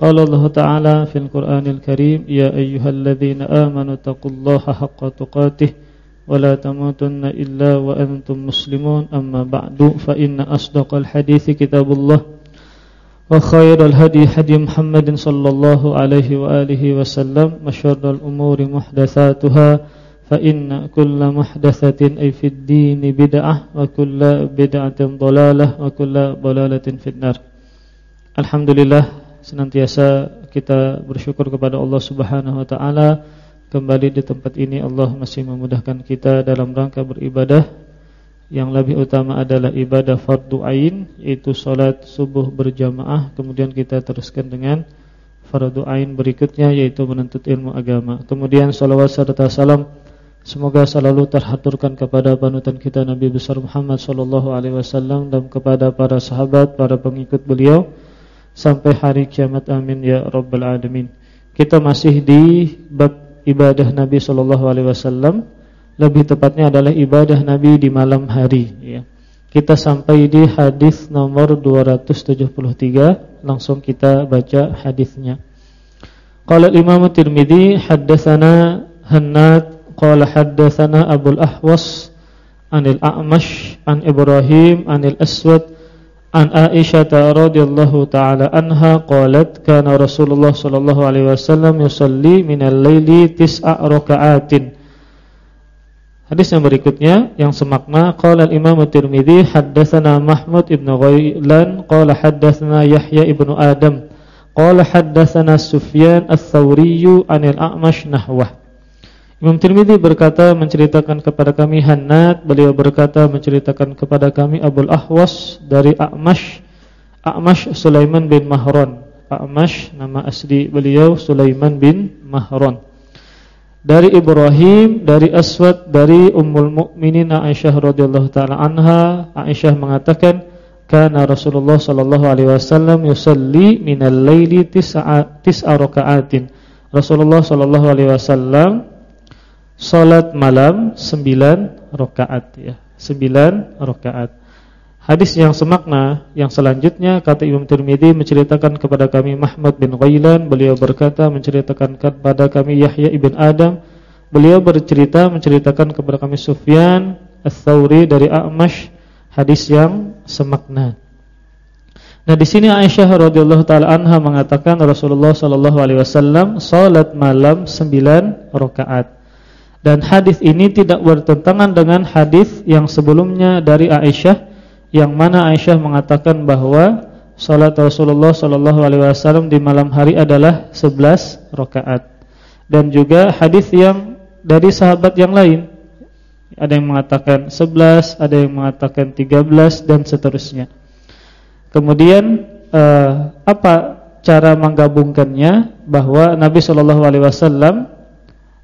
قال الله تعالى في القرآن الكريم يا أيها الذين آمنوا اتقوا الله حق تقاته ولا تموتن إلا وأنتم مسلمون. أما بعد فإن أصدق الحديث كتاب الله وخير الهدي هدي محمد صلى الله عليه وآله وسلم وشر الأمور محدثاتها فإن كل محدثة أي في الدين بدعة وكل بدعة ضلالة وكل ضلالة في النار. Alhamdulillah senantiasa kita bersyukur kepada Allah Subhanahu wa taala. Kembali di tempat ini Allah masih memudahkan kita dalam rangka beribadah. Yang lebih utama adalah ibadah fardu ain yaitu salat subuh berjamaah. Kemudian kita teruskan dengan fardu ain berikutnya yaitu menuntut ilmu agama. Kemudian salawat serta salam Semoga selalu terhaturkan kepada panutan kita Nabi besar Muhammad sallallahu alaihi wasallam dan kepada para sahabat, para pengikut beliau sampai hari kiamat amin ya rabbal alamin. Kita masih di bab ibadah Nabi sallallahu alaihi wasallam, lebih tepatnya adalah ibadah Nabi di malam hari ya. Kita sampai di hadis nomor 273, langsung kita baca hadisnya. Qala Imam Tirmizi haddatsana hannat qala haddatsana abul Ahwas anil A'mash an Ibrahim anil Aswad An Aisyah radhiyallahu taala anha qalat kana Rasulullah sallallahu alaihi wasallam yusalli minal laili tis'a raka'atin. Hadis yang berikutnya yang semakna qala al-Imam Tirmizi haddatsana Mahmud ibn Ghailan qala haddatsana Yahya ibn Adam qala haddatsana Sufyan ats-Tsauri anil A'mash nahwah. Imam Tirmidzi berkata menceritakan kepada kami Hannad, beliau berkata menceritakan kepada kami Abul Ahwas dari A'mash, A'mash Sulaiman bin Mahron. A'mash nama asli beliau Sulaiman bin Mahron. Dari Ibrahim, dari Aswad, dari Ummul Mukminin Aisyah radhiyallahu taala anha, Aisyah mengatakan kana Rasulullah sallallahu alaihi wasallam yusalli minal laili tis'a tis'a raka'atin. Rasulullah sallallahu alaihi wasallam Salat malam 9 rakaat ya. 9 rakaat. Hadis yang semakna yang selanjutnya kata Imam Tirmizi menceritakan kepada kami Mahmud bin Ghailan beliau berkata menceritakan kepada kami Yahya ibn Adam beliau bercerita menceritakan kepada kami Sufyan Ats-Tsauri dari A'mash hadis yang semakna. Nah di sini Aisyah radhiyallahu taala anha mengatakan Rasulullah sallallahu alaihi wasallam salat malam 9 rakaat. Dan hadis ini tidak bertentangan dengan hadis yang sebelumnya dari Aisyah yang mana Aisyah mengatakan bahwa salat Rasulullah sallallahu alaihi wasallam di malam hari adalah 11 rakaat. Dan juga hadis yang dari sahabat yang lain ada yang mengatakan 11, ada yang mengatakan 13 dan seterusnya. Kemudian uh, apa cara menggabungkannya bahwa Nabi sallallahu alaihi wasallam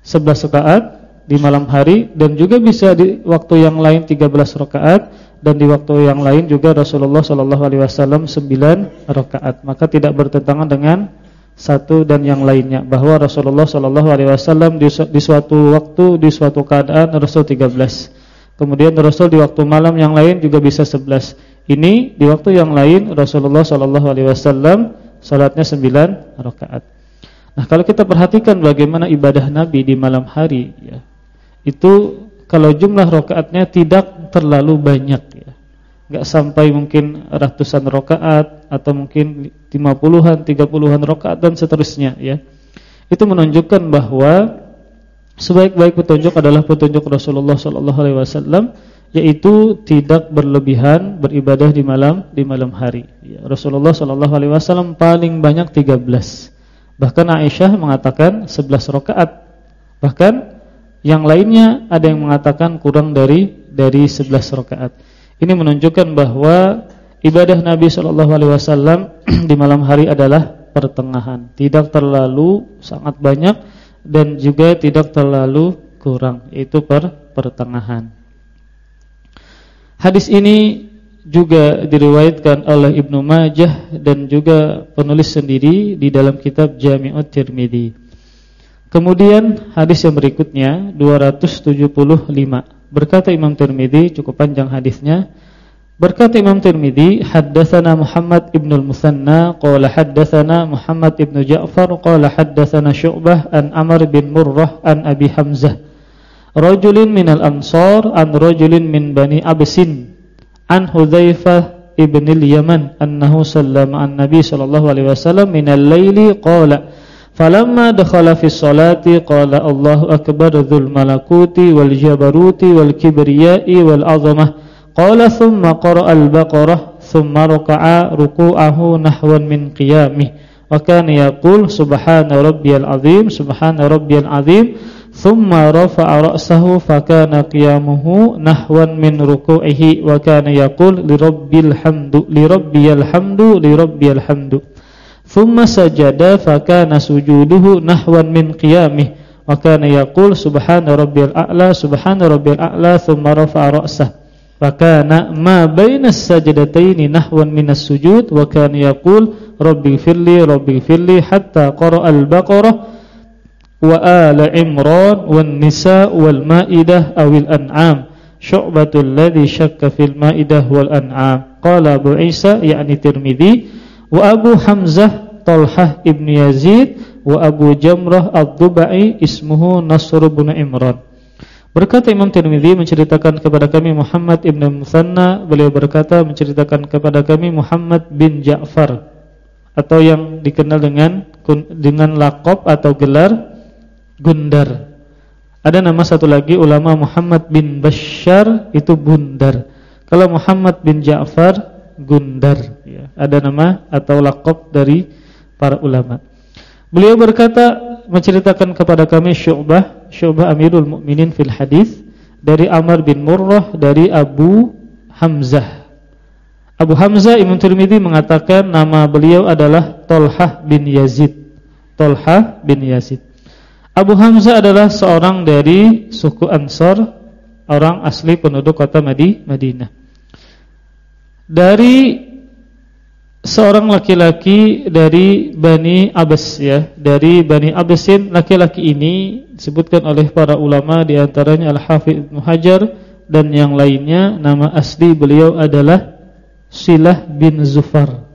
11 rakaat di malam hari dan juga bisa di waktu yang lain 13 rakaat dan di waktu yang lain juga Rasulullah sallallahu alaihi wasallam 9 rakaat. Maka tidak bertentangan dengan satu dan yang lainnya bahwa Rasulullah sallallahu alaihi wasallam di, suatu waktu di suatu keadaan Rasul 13. Kemudian Rasul di waktu malam yang lain juga bisa 11. Ini di waktu yang lain Rasulullah sallallahu alaihi wasallam salatnya 9 rakaat. Nah, kalau kita perhatikan bagaimana ibadah Nabi di malam hari ya, itu kalau jumlah rokaatnya tidak terlalu banyak ya. Enggak sampai mungkin ratusan rokaat atau mungkin 50-an, 30-an rokaat dan seterusnya ya. Itu menunjukkan bahwa sebaik-baik petunjuk adalah petunjuk Rasulullah wasallam yaitu tidak berlebihan beribadah di malam di malam hari. Ya, Rasulullah wasallam paling banyak 13. Bahkan Aisyah mengatakan 11 rakaat. Bahkan yang lainnya ada yang mengatakan kurang dari dari 11 rakaat. Ini menunjukkan bahwa ibadah Nabi Shallallahu alaihi wasallam di malam hari adalah pertengahan, tidak terlalu sangat banyak dan juga tidak terlalu kurang, itu per pertengahan. Hadis ini juga diriwayatkan oleh Ibnu Majah dan juga penulis sendiri di dalam kitab Jami'ut Tirmidzi. Kemudian hadis yang berikutnya 275. Berkata Imam Tirmidzi cukup panjang hadisnya. Berkata Imam Tirmidzi, haddatsana Muhammad ibn al-Musanna qala haddatsana Muhammad ibn Ja'far qala haddatsana Syu'bah an Amr bin Murrah an Abi Hamzah. Rajulin minal ansar an rajulin min Bani Absin an Hudzaifah ibn al-Yaman annahu sallama an Nabi sallallahu alaihi wasallam min al-laili qala falamma dakhala fi sholati qala Allahu akbar dzul malakuti wal jabaruti wal kibriyai wal 'azamah. Qala thumma qara'a al-Baqarah thumma raka'a ruku'ahu nahwan min qiyamih. Wa kana yaqul subhana rabbiyal azim subhana rabbiyal azim. Thumma rafa'a ra'sahu fa kana qiyamuhu nahwan min ruku'ihi. Wa kana yaqul li rabbil hamdu li rabbiyal hamdu li rabbiyal hamdu thumma sajada fa kana sujuduhu nahwan min qiyamih. Wa kana yaqul subhana rabbiyal a'la subhana rabbiyal a'la thumma rafa'a ra'sahu Fakana ma bainas sajdataini nahwan minas sujud wa kana yaqul rabbi firli rabbi hatta qara al-baqarah wa ala imran wan nisa wal maidah awil an'am. Syu'batul ladzi syakka fil maidah wal an'am. Qala Abu Isa yakni Tirmizi wa Abu Hamzah Talhah ibn Yazid wa Abu Jamrah ad-Dubai ismuhu Nasr bin Imran Berkata Imam Tirmidzi menceritakan kepada kami Muhammad ibn Musanna, beliau berkata menceritakan kepada kami Muhammad bin Ja'far atau yang dikenal dengan dengan lakop atau gelar Gundar. Ada nama satu lagi ulama Muhammad bin Bashar itu Bundar. Kalau Muhammad bin Ja'far Gundar ya. Ada nama atau lakop dari para ulama. Beliau berkata menceritakan kepada kami Syu'bah Syu'bah Amirul Mukminin fil hadis dari Amr bin Murrah dari Abu Hamzah. Abu Hamzah Imam Tirmizi mengatakan nama beliau adalah Tolhah bin Yazid. Tolhah bin Yazid. Abu Hamzah adalah seorang dari suku Ansor, orang asli penduduk kota Madinah. Dari seorang laki-laki dari Bani Abbas ya, dari Bani Abbasin laki-laki ini disebutkan oleh para ulama di antaranya Al-Hafidz Ibnu Hajar dan yang lainnya nama asli beliau adalah Silah bin Zufar.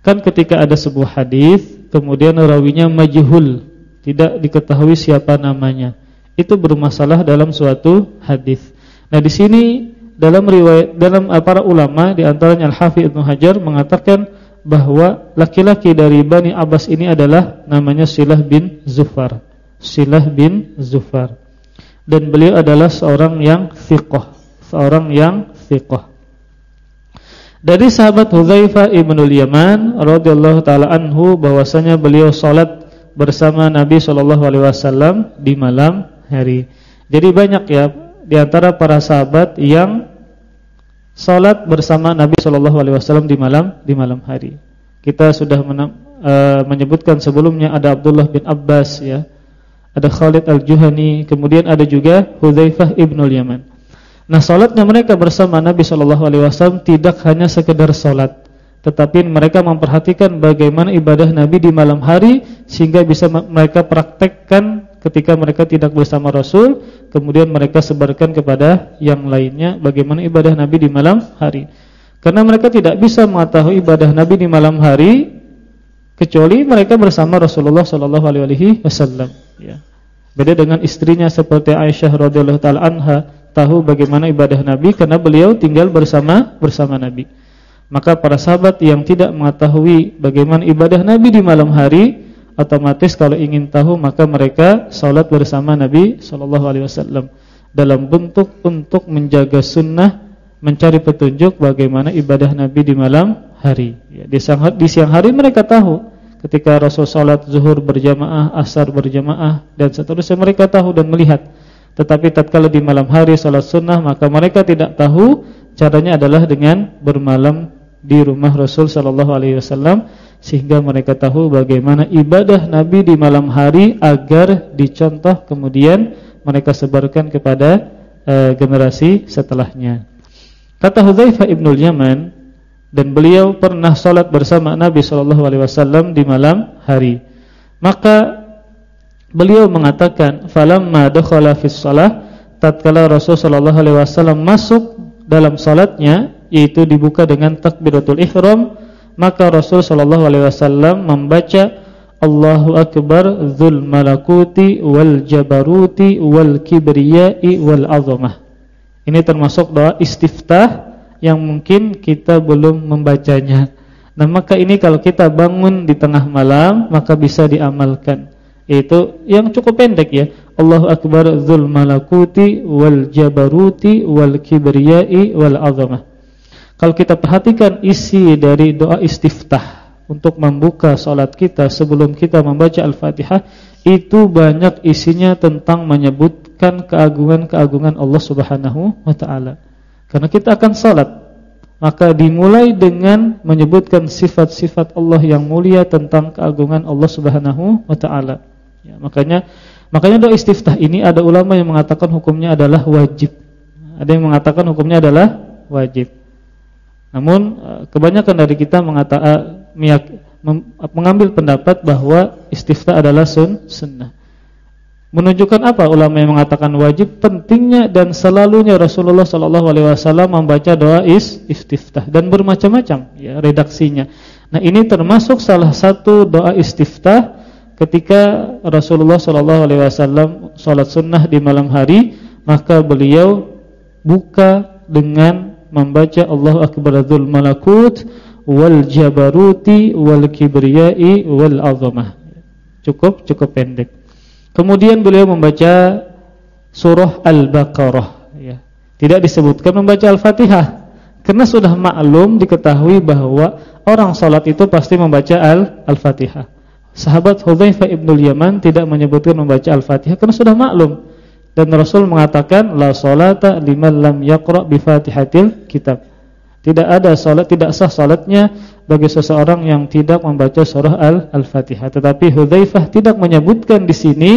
Kan ketika ada sebuah hadis kemudian rawinya majhul, tidak diketahui siapa namanya. Itu bermasalah dalam suatu hadis. Nah, di sini dalam riwayat dalam eh, para ulama di antaranya Al-Hafidz Ibnu Hajar mengatakan bahwa laki-laki dari Bani Abbas ini adalah namanya Silah bin Zufar. Silah bin Zufar. Dan beliau adalah seorang yang thiqah, seorang yang thiqah. Dari sahabat Hudzaifah ibnul Yaman radhiyallahu taala anhu bahwasanya beliau salat bersama Nabi sallallahu alaihi wasallam di malam hari. Jadi banyak ya di antara para sahabat yang salat bersama Nabi Shallallahu alaihi wasallam di malam di malam hari. Kita sudah uh, menyebutkan sebelumnya ada Abdullah bin Abbas ya. Ada Khalid Al-Juhani, kemudian ada juga Hudzaifah ibnul Yaman. Nah, salatnya mereka bersama Nabi Shallallahu alaihi wasallam tidak hanya sekedar salat, tetapi mereka memperhatikan bagaimana ibadah Nabi di malam hari sehingga bisa mereka praktekkan ketika mereka tidak bersama Rasul, kemudian mereka sebarkan kepada yang lainnya bagaimana ibadah Nabi di malam hari. Karena mereka tidak bisa mengetahui ibadah Nabi di malam hari kecuali mereka bersama Rasulullah sallallahu alaihi wasallam, ya. Beda dengan istrinya seperti Aisyah radhiyallahu taala anha tahu bagaimana ibadah Nabi karena beliau tinggal bersama bersama Nabi. Maka para sahabat yang tidak mengetahui bagaimana ibadah Nabi di malam hari otomatis kalau ingin tahu maka mereka salat bersama Nabi sallallahu alaihi wasallam dalam bentuk untuk menjaga sunnah, mencari petunjuk bagaimana ibadah Nabi di malam hari. Ya, di, siang, di siang hari mereka tahu ketika Rasul salat zuhur berjamaah, asar berjamaah dan seterusnya mereka tahu dan melihat. Tetapi tatkala di malam hari salat sunnah maka mereka tidak tahu caranya adalah dengan bermalam di rumah Rasul sallallahu alaihi wasallam sehingga mereka tahu bagaimana ibadah Nabi di malam hari agar dicontoh kemudian mereka sebarkan kepada uh, generasi setelahnya. Kata Hudzaifah ibnul Yaman dan beliau pernah salat bersama Nabi sallallahu alaihi wasallam di malam hari. Maka beliau mengatakan, "Falamma dakhala fi shalah" tatkala Rasul sallallahu alaihi wasallam masuk dalam salatnya yaitu dibuka dengan takbiratul ihram, maka Rasul sallallahu alaihi wasallam membaca Allahu akbar dzul malakuti wal jabaruti wal kibriyai wal azamah. Ini termasuk doa istiftah yang mungkin kita belum membacanya. Nah, maka ini kalau kita bangun di tengah malam maka bisa diamalkan. Itu yang cukup pendek ya. Allahu akbar dzul malakuti wal jabaruti wal kibriyai wal azamah. Kalau kita perhatikan isi dari doa istiftah untuk membuka salat kita sebelum kita membaca Al-Fatihah itu banyak isinya tentang menyebutkan keagungan-keagungan Allah Subhanahu wa taala. Karena kita akan salat, maka dimulai dengan menyebutkan sifat-sifat Allah yang mulia tentang keagungan Allah Subhanahu wa taala. Ya, makanya makanya doa istiftah ini ada ulama yang mengatakan hukumnya adalah wajib. Ada yang mengatakan hukumnya adalah wajib. Namun eh, kebanyakan dari kita mengatakan mengambil pendapat bahwa istiftah adalah sun sunnah. Menunjukkan apa ulama yang mengatakan wajib pentingnya dan selalunya Rasulullah sallallahu alaihi wasallam membaca doa is istiftah dan bermacam-macam ya redaksinya. Nah, ini termasuk salah satu doa istiftah ketika Rasulullah sallallahu alaihi wasallam salat sunnah di malam hari, maka beliau buka dengan membaca Allahu akbar dzul malakut wal jabaruti wal kibriyai wal azamah. Cukup cukup pendek. Kemudian beliau membaca surah Al-Baqarah ya. Tidak disebutkan membaca Al-Fatihah karena sudah maklum diketahui bahwa orang salat itu pasti membaca Al-Fatihah. Sahabat Hudzaifah ibnul Yaman tidak menyebutkan membaca Al-Fatihah karena sudah maklum dan Rasul mengatakan la salata liman lam yaqra bi Fatihatil kitab. Tidak ada salat, tidak sah salatnya bagi seseorang yang tidak membaca surah Al-Fatihah. Tetapi Hudzaifah tidak menyebutkan di sini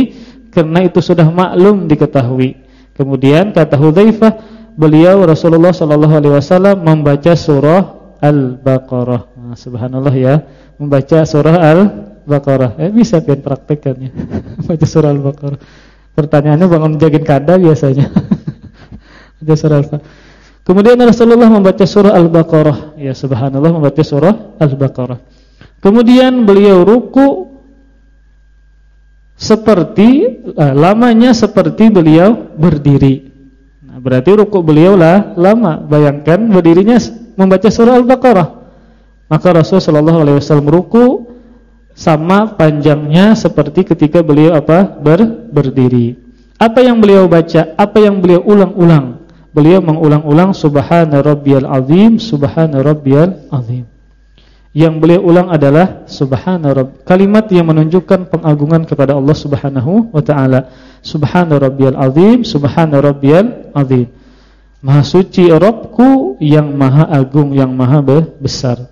karena itu sudah maklum diketahui. Kemudian kata Hudzaifah, beliau Rasulullah sallallahu alaihi wasallam membaca surah Al-Baqarah. Nah, subhanallah ya, membaca surah Al-Baqarah. Eh bisa pian praktekkannya. Baca surah Al-Baqarah. Pertanyaannya bangun jagin kada biasanya. baca surah Al-Baqarah. Kemudian Rasulullah membaca surah Al-Baqarah. Ya subhanallah membaca surah Al-Baqarah. Kemudian beliau ruku seperti eh, lamanya seperti beliau berdiri. Nah, berarti ruku beliau lah lama. Bayangkan berdirinya membaca surah Al-Baqarah. Maka Rasulullah sallallahu alaihi wasallam ruku sama panjangnya seperti ketika beliau apa? Ber, berdiri. Apa yang beliau baca? Apa yang beliau ulang-ulang? beliau mengulang-ulang subhana rabbiyal azim subhana rabbiyal azim yang beliau ulang adalah subhana rabb kalimat yang menunjukkan pengagungan kepada Allah Subhanahu wa taala subhana rabbiyal azim subhana rabbiyal azim maha suci Rabbku yang maha agung yang maha besar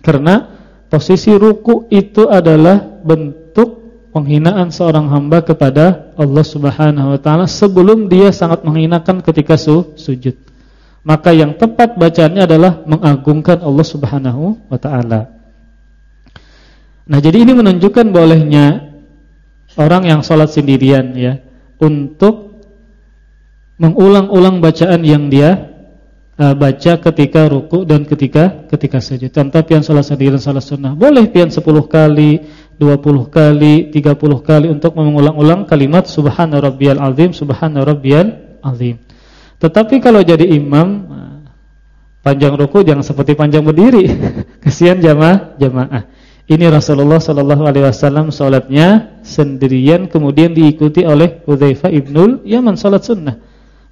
karena posisi ruku itu adalah bentuk penghinaan seorang hamba kepada Allah Subhanahu wa taala sebelum dia sangat menghinakan ketika su sujud. Maka yang tepat bacaannya adalah mengagungkan Allah Subhanahu wa taala. Nah, jadi ini menunjukkan bolehnya orang yang sholat sendirian ya untuk mengulang-ulang bacaan yang dia uh, baca ketika ruku dan ketika ketika sujud. Contoh pian sholat sendirian salat sunnah boleh pian 10 kali, 20 kali, 30 kali untuk mengulang-ulang kalimat subhana rabbiyal azim, subhana rabbiyal azim. Tetapi kalau jadi imam panjang ruku jangan seperti panjang berdiri. Kesian jamaah, jamaah. Ini Rasulullah sallallahu alaihi wasallam salatnya sendirian kemudian diikuti oleh Hudzaifah ibnul Yaman salat sunnah.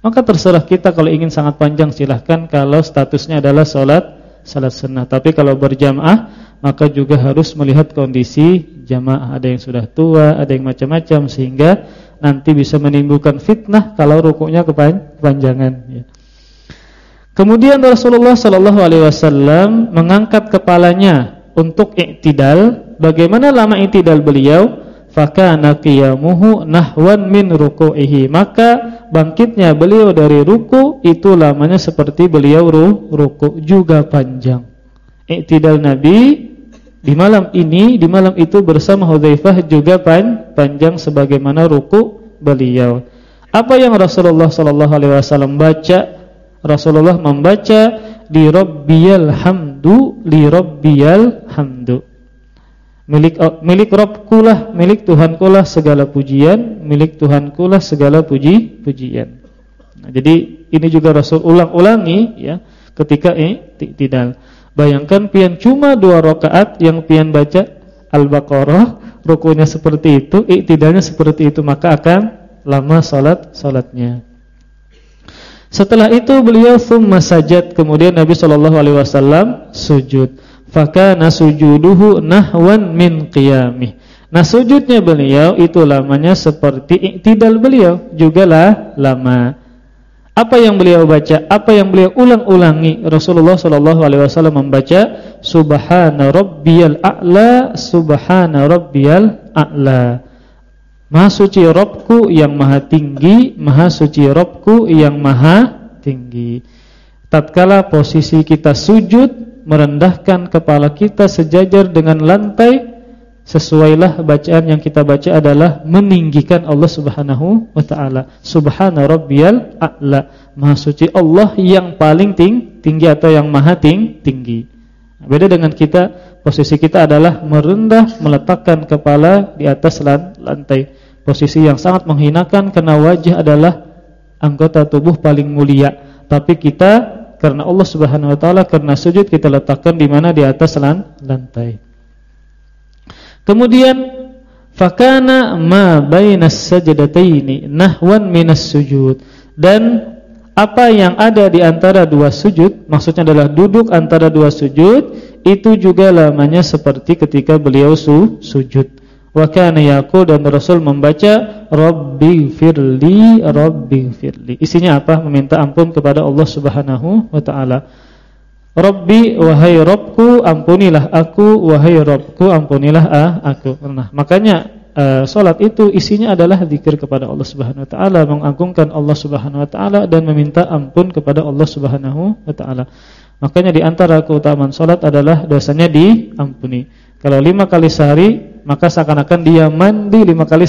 Maka terserah kita kalau ingin sangat panjang silahkan kalau statusnya adalah salat salat sunnah. Tapi kalau berjamaah maka juga harus melihat kondisi jamaah. Ada yang sudah tua, ada yang macam-macam sehingga nanti bisa menimbulkan fitnah kalau rukuknya kepanjangan. Ya. Kemudian Rasulullah Shallallahu alaihi wasallam mengangkat kepalanya untuk i'tidal. Bagaimana lama i'tidal beliau? Fakana qiyamuhu nahwan min ruku'ihi. Maka bangkitnya beliau dari ruku itu lamanya seperti beliau ruku juga panjang. I'tidal Nabi di malam ini, di malam itu bersama Hudzaifah juga pan, panjang sebagaimana ruku beliau. Apa yang Rasulullah sallallahu alaihi wasallam baca Rasulullah membaca di Rabbiyal hamdu li Rabbiyal hamdu. Milik oh, milik Rabbku lah, milik Tuhanku lah segala pujian, milik Tuhanku lah segala puji pujian. Nah, jadi ini juga Rasul ulang-ulangi ya ketika eh tidak. Bayangkan pian cuma dua rakaat yang pian baca Al-Baqarah, rukunya seperti itu, iktidalnya seperti itu, maka akan lama salat salatnya. Setelah itu beliau thumma sajad, kemudian Nabi sallallahu alaihi wasallam sujud. Fakana sujuduhu nahwan min qiyamih. Nah sujudnya beliau itu lamanya seperti iktidal beliau juga lah lama. Apa yang beliau baca, apa yang beliau ulang-ulangi Rasulullah sallallahu alaihi wasallam membaca subhana rabbiyal a'la subhana rabbiyal a'la. Maha suci Robku yang maha tinggi Maha suci Robku yang maha tinggi Tatkala posisi kita sujud Merendahkan kepala kita sejajar dengan lantai Sesuailah bacaan yang kita baca adalah Meninggikan Allah subhanahu wa ta'ala. Subhana rabbiyal a'la. Maha suci Allah yang paling ting tinggi Atau yang maha ting tinggi. Beda dengan kita Posisi kita adalah merendah Meletakkan kepala di atas lantai. Posisi yang sangat menghinakan karena wajah adalah anggota tubuh paling mulia. Tapi kita karena Allah Subhanahu wa taala karena sujud kita letakkan di mana? Di atas lantai. Kemudian fakana ma bainas sajdataini nahwan minas sujud. Dan apa yang ada di antara dua sujud maksudnya adalah duduk antara dua sujud itu juga lamanya seperti ketika beliau su sujud Wa kana yaqul dan Rasul membaca Rabbi firli Rabbi firli. Isinya apa? Meminta ampun kepada Allah Subhanahu wa taala. Rabbi wahai Rabbku ampunilah aku wahai Rabbku ampunilah ah, aku. Nah, makanya uh, salat itu isinya adalah zikir kepada Allah Subhanahu wa taala, mengagungkan Allah Subhanahu wa taala dan meminta ampun kepada Allah Subhanahu wa taala. Makanya di antara keutamaan salat adalah dosanya diampuni. Kalau lima kali sehari maka seakan-akan dia mandi lima kali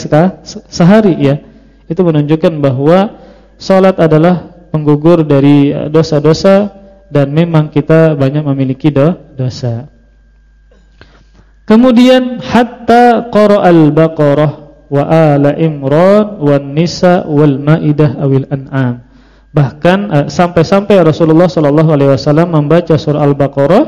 sehari ya. Itu menunjukkan bahwa sholat adalah penggugur dari eh, dosa-dosa dan memang kita banyak memiliki dosa. Kemudian hatta qara'al baqarah wa ala imran wan nisa wal maidah awil an'am. Bahkan eh, sampai-sampai Rasulullah sallallahu alaihi wasallam membaca surah Al-Baqarah,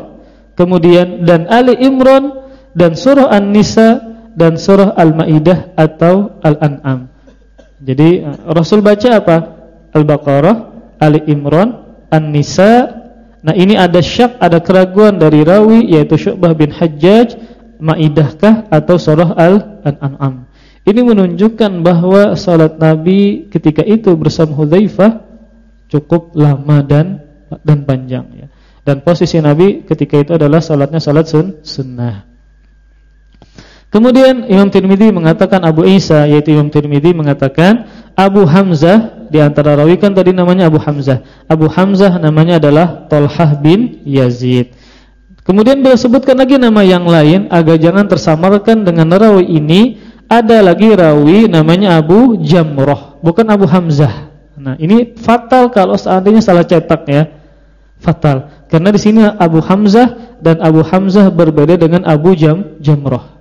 kemudian dan Ali Imran dan surah An-Nisa dan surah Al-Maidah atau Al-An'am. Jadi eh, Rasul baca apa? Al-Baqarah, Ali Imran, An-Nisa. Nah, ini ada syak, ada keraguan dari rawi yaitu Syu'bah bin Hajjaj, Maidahkah atau surah Al-An'am. Ini menunjukkan bahwa salat Nabi ketika itu bersama Hudzaifah cukup lama dan dan panjang ya. Dan posisi Nabi ketika itu adalah salatnya salat sun, sunnah. Kemudian Imam Tirmidzi mengatakan Abu Isa yaitu Imam Tirmidzi mengatakan Abu Hamzah di antara rawi kan tadi namanya Abu Hamzah. Abu Hamzah namanya adalah Tolhah bin Yazid. Kemudian beliau sebutkan lagi nama yang lain agar jangan tersamarkan dengan rawi ini. Ada lagi rawi namanya Abu Jamroh, bukan Abu Hamzah. Nah, ini fatal kalau seandainya salah cetak ya. Fatal. Karena di sini Abu Hamzah dan Abu Hamzah berbeda dengan Abu Jam Jamroh.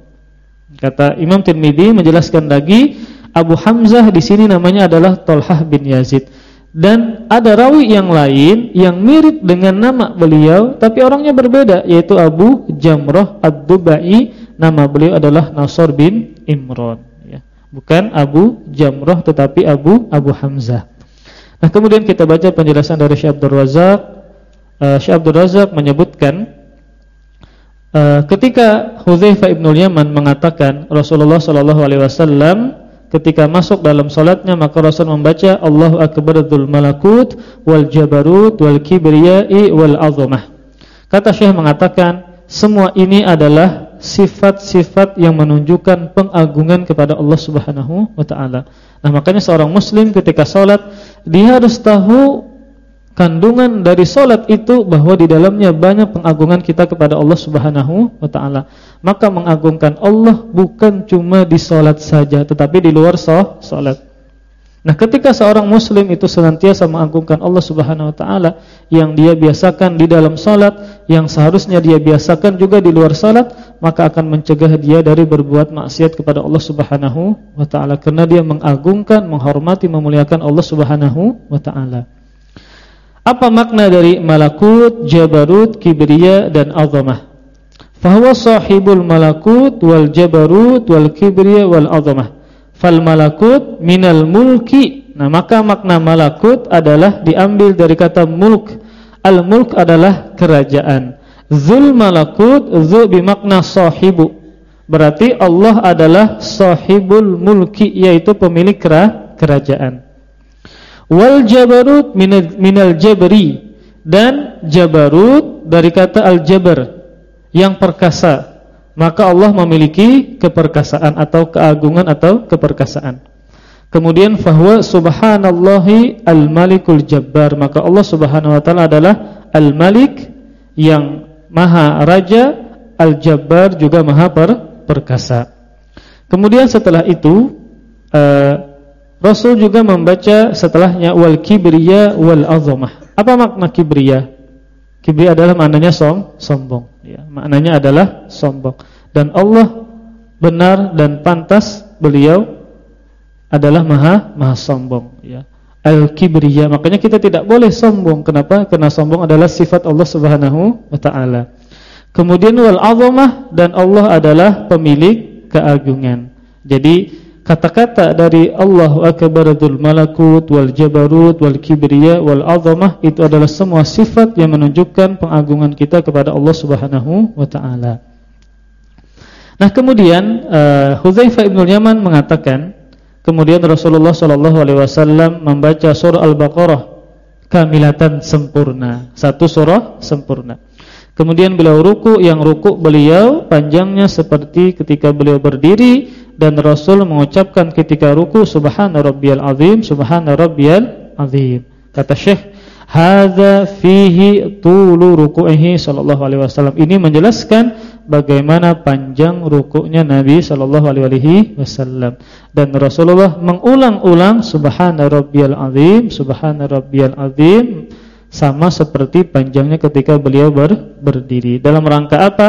Kata Imam Tirmidzi menjelaskan lagi Abu Hamzah di sini namanya adalah Tolhah bin Yazid. Dan ada rawi yang lain yang mirip dengan nama beliau tapi orangnya berbeda yaitu Abu Jamrah Ad-Dubai. Nama beliau adalah Nasr bin Imran ya. bukan Abu Jamrah tetapi Abu Abu Hamzah. Nah kemudian kita baca penjelasan dari Syekh Abdul Razak. Uh, Syekh Abdul Razak menyebutkan Uh, ketika Hudzaifah ibn Yaman mengatakan Rasulullah sallallahu alaihi wasallam ketika masuk dalam solatnya maka Rasul membaca Allahu Akbar dzul malakut wal jabarut wal kibriyai wal azamah. Kata Syekh mengatakan semua ini adalah sifat-sifat yang menunjukkan pengagungan kepada Allah Subhanahu wa taala. Nah, makanya seorang muslim ketika salat dia harus tahu kandungan dari solat itu bahwa di dalamnya banyak pengagungan kita kepada Allah Subhanahu wa taala. Maka mengagungkan Allah bukan cuma di solat saja tetapi di luar solat. Nah, ketika seorang muslim itu senantiasa mengagungkan Allah Subhanahu wa taala yang dia biasakan di dalam salat, yang seharusnya dia biasakan juga di luar salat, maka akan mencegah dia dari berbuat maksiat kepada Allah Subhanahu wa taala karena dia mengagungkan, menghormati, memuliakan Allah Subhanahu wa taala. Apa makna dari malakut, jabarut, kibriya dan azamah? Fahuwa sahibul malakut wal jabarut wal kibriya wal azamah. Fal malakut minal mulki. Nah, maka makna malakut adalah diambil dari kata mulk. Al mulk adalah kerajaan. Zul malakut zu bimakna sahibu. Berarti Allah adalah sahibul mulki yaitu pemilik kerajaan wal jabarut minal, minal jabri. Dan jabarut dari kata al jabar yang perkasa. Maka Allah memiliki keperkasaan atau keagungan atau keperkasaan. Kemudian fahuwa subhanallahi al malikul jabbar. Maka Allah subhanahu wa taala adalah al malik yang maha raja al jabbar juga maha per, perkasa. Kemudian setelah itu uh, Rasul juga membaca setelahnya wal kibriya wal azamah. Apa makna kibriya? Kibriya adalah maknanya som, sombong ya. Maknanya adalah sombong. Dan Allah benar dan pantas beliau adalah maha maha sombong ya. Al kibriya. Makanya kita tidak boleh sombong. Kenapa? Karena sombong adalah sifat Allah Subhanahu wa taala. Kemudian wal azamah dan Allah adalah pemilik keagungan. Jadi kata-kata dari Allah akbaratul malakut wal jabarut wal kibriya wal azamah itu adalah semua sifat yang menunjukkan pengagungan kita kepada Allah Subhanahu wa taala. Nah, kemudian uh, Hudzaifah bin Yaman mengatakan, kemudian Rasulullah sallallahu alaihi wasallam membaca surah Al-Baqarah kamilatan sempurna, satu surah sempurna. Kemudian beliau ruku, yang ruku beliau panjangnya seperti ketika beliau berdiri dan Rasul mengucapkan ketika ruku subhana rabbiyal azim subhana rabbiyal azim. Kata Syekh hadza fihi tulu ruku'ihi sallallahu alaihi wasallam. Ini menjelaskan bagaimana panjang rukuknya Nabi sallallahu alaihi wasallam. Dan Rasulullah mengulang-ulang subhana rabbiyal azim subhana rabbiyal azim sama seperti panjangnya ketika beliau ber, berdiri. Dalam rangka apa?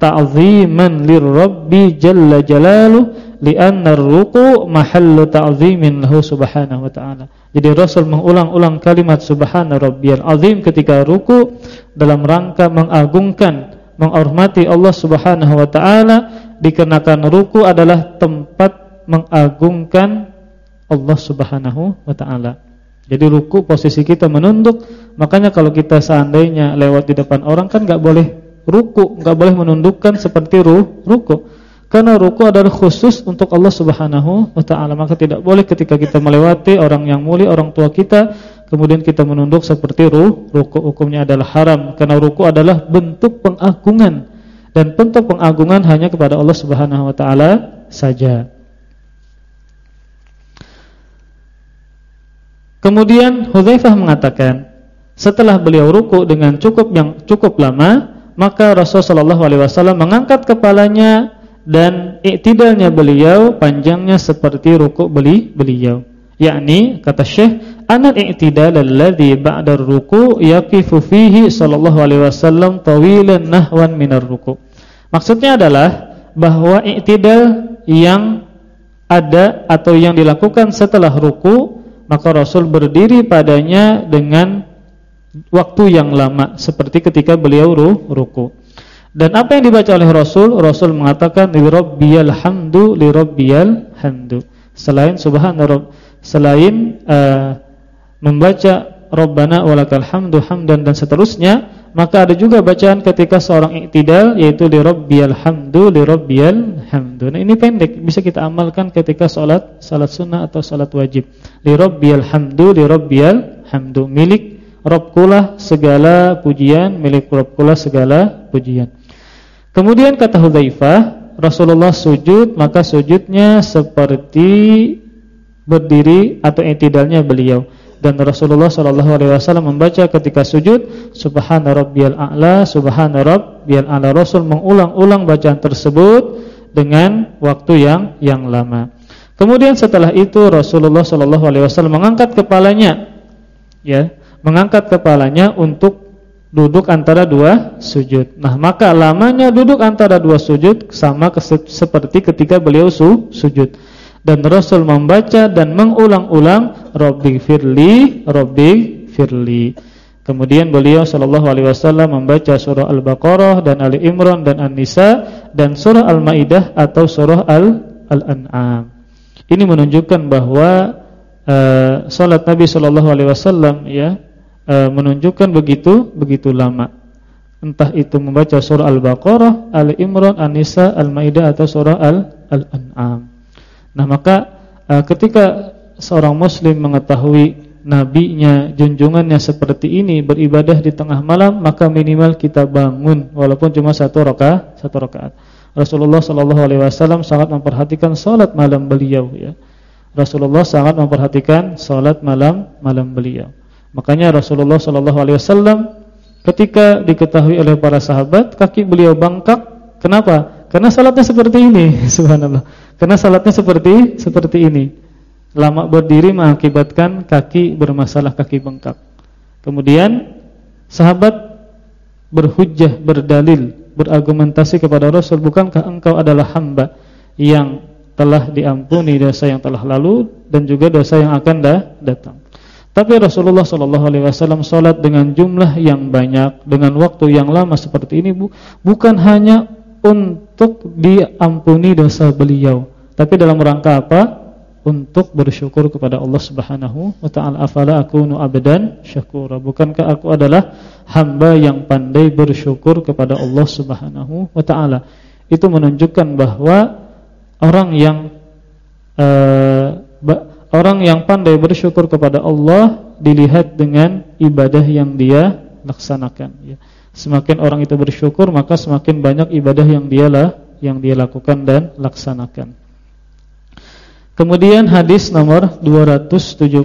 Ta'ziman lirabbi jalla jalaluhu li'anna ruku mahallu ta'zimin lahu subhanahu wa ta'ala. Jadi Rasul mengulang-ulang kalimat subhana rabbiyal azim ketika ruku dalam rangka mengagungkan, menghormati Allah Subhanahu wa taala dikarenakan ruku adalah tempat mengagungkan Allah Subhanahu wa taala. Jadi ruku posisi kita menunduk, makanya kalau kita seandainya lewat di depan orang kan enggak boleh ruku, enggak boleh menundukkan seperti ru, ruku. Karena ruku adalah khusus untuk Allah Subhanahu wa taala. Maka tidak boleh ketika kita melewati orang yang mulia, orang tua kita, kemudian kita menunduk seperti ru, ruku hukumnya adalah haram karena ruku adalah bentuk pengagungan dan bentuk pengagungan hanya kepada Allah Subhanahu wa taala saja. Kemudian Hudzaifah mengatakan, setelah beliau ruku dengan cukup yang cukup lama, maka Rasulullah sallallahu alaihi wasallam mengangkat kepalanya dan iktidalnya beliau panjangnya seperti rukuk beli beliau. Yakni kata Syekh anal i'tidal alladhi ba'da ruku yaqifu fihi sallallahu alaihi wasallam tawilan nahwan minar ruku. Maksudnya adalah bahwa i'tidal yang ada atau yang dilakukan setelah ruku maka Rasul berdiri padanya dengan waktu yang lama seperti ketika beliau ruku dan apa yang dibaca oleh Rasul? Rasul mengatakan li rabbiyal hamdu li rabbiyal hamdu. Selain subhana rabb, selain uh, membaca rabbana walakal hamdu hamdan dan seterusnya, maka ada juga bacaan ketika seorang iktidal yaitu li rabbiyal hamdu li rabbiyal hamdu. Nah, ini pendek bisa kita amalkan ketika salat salat sunnah atau salat wajib. Li rabbiyal hamdu li rabbiyal hamdu milik Rabbkulah segala pujian, milik Rabbkulah segala pujian. Kemudian kata Hudzaifah, Rasulullah sujud maka sujudnya seperti berdiri atau iktidalnya beliau dan Rasulullah sallallahu alaihi wasallam membaca ketika sujud subhana rabbiyal a'la subhana rabbiyal a'la Rasul mengulang-ulang bacaan tersebut dengan waktu yang yang lama. Kemudian setelah itu Rasulullah sallallahu alaihi wasallam mengangkat kepalanya ya, mengangkat kepalanya untuk duduk antara dua sujud. Nah, maka lamanya duduk antara dua sujud sama seperti ketika beliau su sujud. Dan Rasul membaca dan mengulang-ulang Rabbi firli Rabbi firli. Kemudian beliau sallallahu alaihi wasallam membaca surah Al-Baqarah dan Ali Imran dan An-Nisa dan surah Al-Maidah atau surah Al-An'am. Ini menunjukkan bahwa uh, salat Nabi sallallahu alaihi wasallam ya uh, menunjukkan begitu begitu lama entah itu membaca surah Al-Baqarah, Ali Imran, An-Nisa, Al-Maidah atau surah Al-An'am Nah maka uh, ketika seorang muslim mengetahui nabinya, junjungannya seperti ini beribadah di tengah malam, maka minimal kita bangun walaupun cuma satu rakaat, satu rakaat. Rasulullah sallallahu alaihi wasallam sangat memperhatikan salat malam beliau ya. Rasulullah sangat memperhatikan salat malam malam beliau. Makanya Rasulullah sallallahu alaihi wasallam ketika diketahui oleh para sahabat kaki beliau bangkak, kenapa? Karena salatnya seperti ini, subhanallah. Karena salatnya seperti seperti ini. Lama berdiri mengakibatkan kaki bermasalah, kaki bengkak. Kemudian sahabat berhujjah, berdalil, berargumentasi kepada Rasul, bukankah engkau adalah hamba yang telah diampuni dosa yang telah lalu dan juga dosa yang akan datang. Tapi Rasulullah Shallallahu Alaihi Wasallam sholat dengan jumlah yang banyak, dengan waktu yang lama seperti ini, bu, bukan hanya untuk diampuni dosa beliau. Tapi dalam rangka apa? Untuk bersyukur kepada Allah Subhanahu wa taala. Afala akunu abdan syakura? Bukankah aku adalah hamba yang pandai bersyukur kepada Allah Subhanahu wa taala? Itu menunjukkan bahwa orang yang uh, orang yang pandai bersyukur kepada Allah dilihat dengan ibadah yang dia laksanakan ya. Semakin orang itu bersyukur maka semakin banyak ibadah yang dialah yang dia lakukan dan laksanakan. Kemudian hadis nomor 270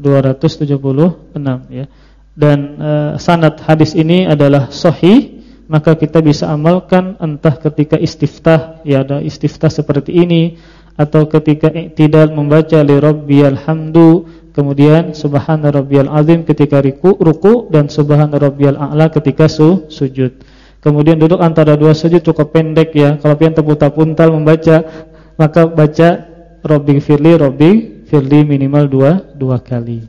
276 ya. Dan e, sanad hadis ini adalah sahih, maka kita bisa amalkan entah ketika istiftah ya ada istiftah seperti ini atau ketika tidak membaca li rabbiyal hamdu Kemudian subhana rabbiyal azim ketika riku, ruku dan subhana rabbiyal a'la ketika su, sujud. Kemudian duduk antara dua sujud cukup pendek ya. Kalau pian terpuntal membaca maka baca rabbi firli rabbi firli minimal dua dua kali.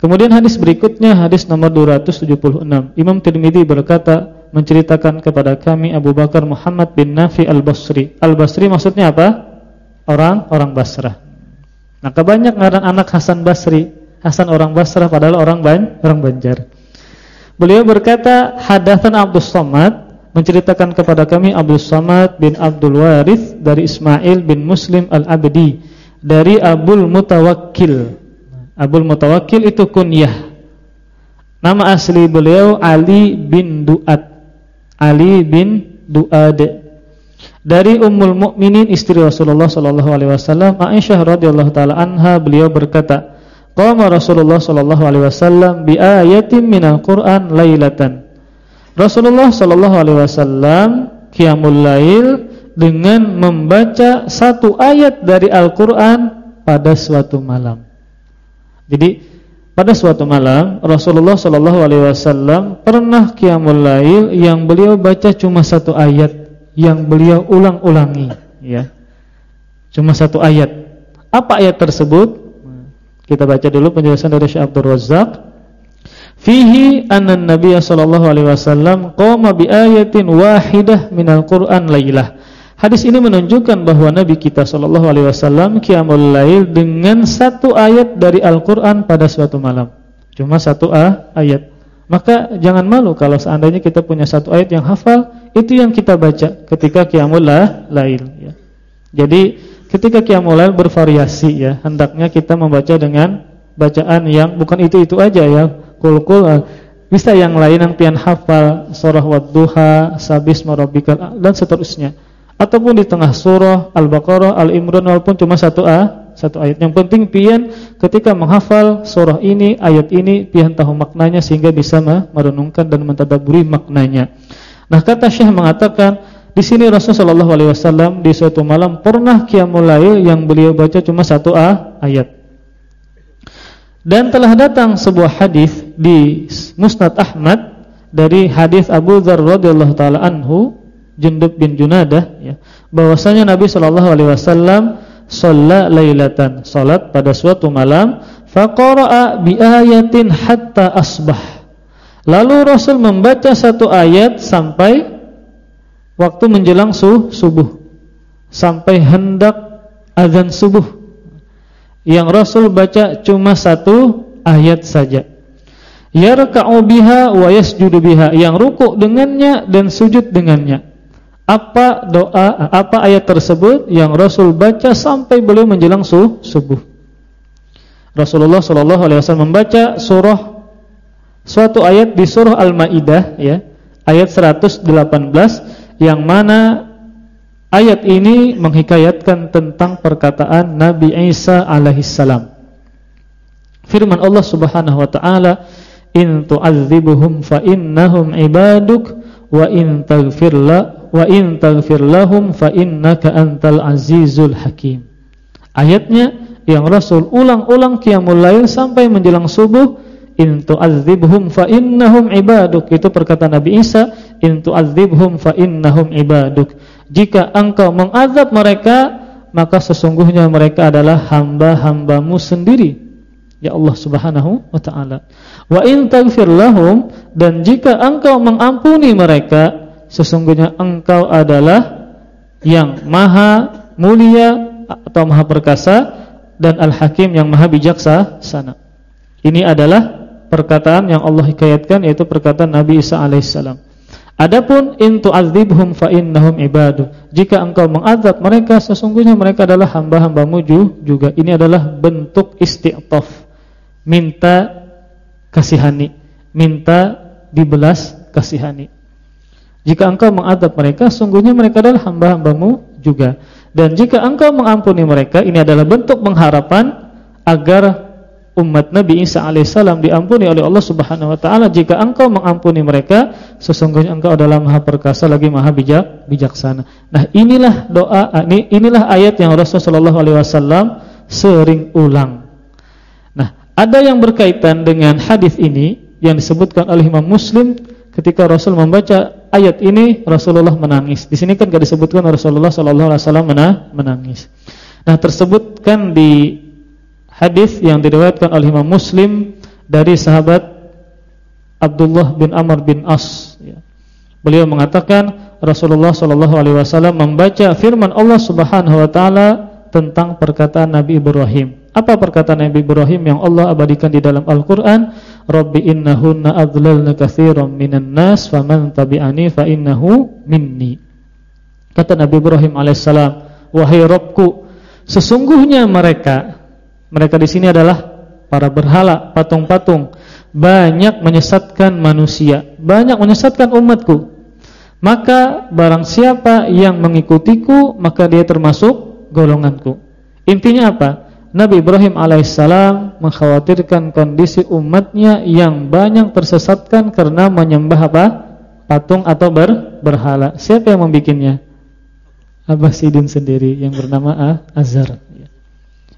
Kemudian hadis berikutnya hadis nomor 276. Imam Tirmizi berkata menceritakan kepada kami Abu Bakar Muhammad bin Nafi Al-Basri. Al-Basri maksudnya apa? Orang orang Basrah. Maka banyak ngaran anak Hasan Basri. Hasan orang Basrah padahal orang Ban, orang Banjar. Beliau berkata, hadatsan Abdul Somad menceritakan kepada kami Abdul Somad bin Abdul Warith dari Ismail bin Muslim Al-Abdi dari Abdul Mutawakkil. Abdul Mutawakkil itu kunyah. Nama asli beliau Ali bin Duat. Ali bin Duad dari Ummul Mukminin istri Rasulullah sallallahu alaihi wasallam Aisyah radhiyallahu taala anha beliau berkata qama Rasulullah sallallahu alaihi wasallam bi ayatin minal Qur'an lailatan. Rasulullah sallallahu alaihi wasallam qiyamul lail dengan membaca satu ayat dari Al-Qur'an pada suatu malam. Jadi pada suatu malam Rasulullah sallallahu alaihi wasallam pernah qiyamul lail yang beliau baca cuma satu ayat yang beliau ulang-ulangi ya. Cuma satu ayat. Apa ayat tersebut? Kita baca dulu penjelasan dari Syekh Abdul Razzaq. Fihi anna Nabiy sallallahu alaihi wasallam qama bi ayatin wahidah minal Qur'an lailah. Hadis ini menunjukkan bahwa Nabi kita sallallahu alaihi wasallam qiyamul lail dengan satu ayat dari Al-Qur'an pada suatu malam. Cuma satu ah, ayat. Maka jangan malu kalau seandainya kita punya satu ayat yang hafal, itu yang kita baca ketika qiyamul lail ya. Jadi ketika qiyamul lail bervariasi ya, hendaknya kita membaca dengan bacaan yang bukan itu-itu aja ya. Kul-kul bisa yang lain yang pian hafal surah Wadduha, Sabis Marabbikal dan seterusnya. Ataupun di tengah surah Al-Baqarah, Al-Imran walaupun cuma satu a satu ayat. Yang penting pian ketika menghafal surah ini, ayat ini pian tahu maknanya sehingga bisa merenungkan dan mentadabburi maknanya. Nah, kata Syekh mengatakan di sini Rasulullah SAW di suatu malam pernah qiyamul lail yang beliau baca cuma satu a ayat. Dan telah datang sebuah hadis di Musnad Ahmad dari hadis Abu Dzar radhiyallahu taala anhu Jundub bin Junadah ya bahwasanya Nabi sallallahu alaihi wasallam shalla lailatan, salat pada suatu malam, faqara'a bi ayatin hatta asbah. Lalu Rasul membaca satu ayat sampai waktu menjelang subuh, sampai hendak azan subuh. Yang Rasul baca cuma satu ayat saja. Yarka'u biha wa yasjudu biha, yang rukuk dengannya dan sujud dengannya apa doa apa ayat tersebut yang Rasul baca sampai beliau menjelang subuh. Rasulullah Shallallahu alaihi wasallam membaca surah suatu ayat di surah Al-Maidah ya, ayat 118 yang mana ayat ini menghikayatkan tentang perkataan Nabi Isa alaihissalam. Firman Allah Subhanahu wa taala, "In tu'adzibuhum fa innahum ibaduk wa in taghfir wa in taghfir lahum fa innaka antal azizul hakim. Ayatnya yang Rasul ulang-ulang qiyamul lail sampai menjelang subuh in tu'adzibhum fa innahum ibaduk. Itu perkataan Nabi Isa in tu'adzibhum fa innahum ibaduk. Jika engkau mengazab mereka maka sesungguhnya mereka adalah hamba-hambamu sendiri. Ya Allah Subhanahu wa taala. Wa in taghfir lahum dan jika engkau mengampuni mereka sesungguhnya engkau adalah yang maha mulia atau maha perkasa dan al-hakim yang maha bijaksana. Ini adalah perkataan yang Allah hikayatkan yaitu perkataan Nabi Isa alaihissalam. Adapun in tu'adzibhum fa innahum ibadu. Jika engkau mengazab mereka sesungguhnya mereka adalah hamba-hambamu juga. Ini adalah bentuk isti'taf. Minta kasihani, minta dibelas kasihani. Jika engkau mengadab mereka, sungguhnya mereka adalah hamba-hambamu juga. Dan jika engkau mengampuni mereka, ini adalah bentuk pengharapan agar umat Nabi Isa alaihissalam diampuni oleh Allah Subhanahu wa taala. Jika engkau mengampuni mereka, sesungguhnya engkau adalah Maha perkasa lagi Maha bijak, bijaksana. Nah, inilah doa ini inilah ayat yang Rasulullah alaihi wasallam sering ulang. Nah, ada yang berkaitan dengan hadis ini yang disebutkan oleh Imam Muslim ketika Rasul membaca ayat ini Rasulullah menangis. Di sini kan gak disebutkan Rasulullah sallallahu alaihi wasallam menangis. Nah, tersebutkan di hadis yang diriwayatkan oleh Imam Muslim dari sahabat Abdullah bin Amr bin As ya. Beliau mengatakan Rasulullah sallallahu alaihi wasallam membaca firman Allah Subhanahu wa taala tentang perkataan Nabi Ibrahim. Apa perkataan Nabi Ibrahim yang Allah abadikan di dalam Al-Qur'an? Rabbi innahunna adlalna katsiran minan nas faman tabi'ani fa innahu minni. Kata Nabi Ibrahim alaihissalam, "Wahai Rabbku, sesungguhnya mereka mereka di sini adalah para berhala, patung-patung, banyak menyesatkan manusia, banyak menyesatkan umatku. Maka barang siapa yang mengikutiku, maka dia termasuk golonganku." Intinya apa? Nabi Ibrahim alaihissalam mengkhawatirkan kondisi umatnya yang banyak tersesatkan karena menyembah apa? Patung atau ber, berhala. Siapa yang membikinnya? Sidin sendiri yang bernama Azhar.